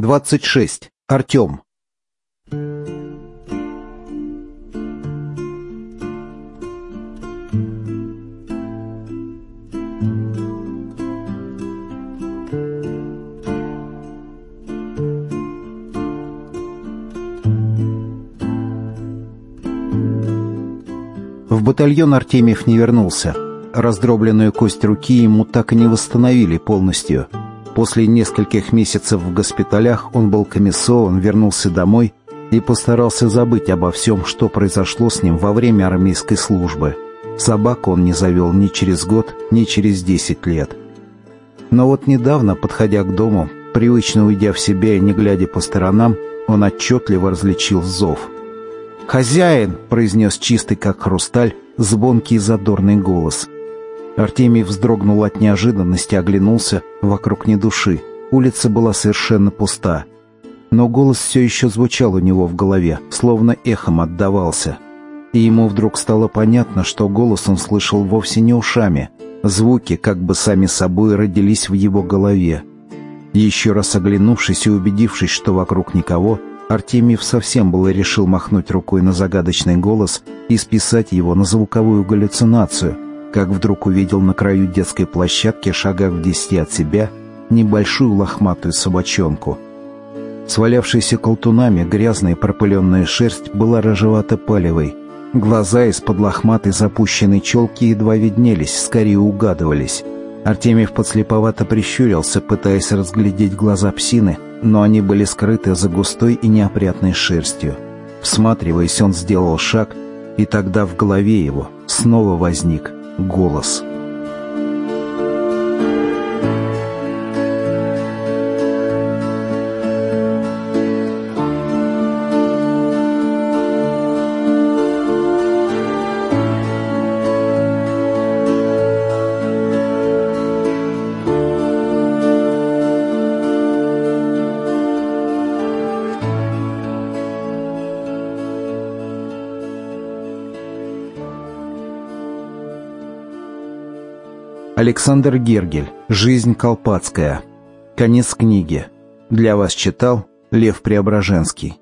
26. Артем. В батальон Артемьев не вернулся. Раздробленную кость руки ему так и не восстановили полностью. После нескольких месяцев в госпиталях он был комиссован, вернулся домой и постарался забыть обо всем, что произошло с ним во время армейской службы. Собаку он не завел ни через год, ни через десять лет. Но вот недавно, подходя к дому, привычно уйдя в себя и не глядя по сторонам, он отчетливо различил зов — «Хозяин!» — произнес чистый, как хрусталь, звонкий задорный голос. Артемий вздрогнул от неожиданности, оглянулся, вокруг ни души. Улица была совершенно пуста. Но голос все еще звучал у него в голове, словно эхом отдавался. И ему вдруг стало понятно, что голос он слышал вовсе не ушами. Звуки, как бы сами собой, родились в его голове. Еще раз оглянувшись и убедившись, что вокруг никого, Артемьев совсем было решил махнуть рукой на загадочный голос и списать его на звуковую галлюцинацию, как вдруг увидел на краю детской площадки, шагах в десяти от себя, небольшую лохматую собачонку. Свалявшаяся колтунами грязная пропыленная шерсть была рыжевато-палевой. Глаза из-под лохматой запущенной челки едва виднелись, скорее угадывались. Артемьев подслеповато прищурился, пытаясь разглядеть глаза псины, но они были скрыты за густой и неопрятной шерстью. Всматриваясь, он сделал шаг, и тогда в голове его снова возник голос — Александр Гергель. Жизнь Колпацкая. Конец книги. Для вас читал Лев Преображенский.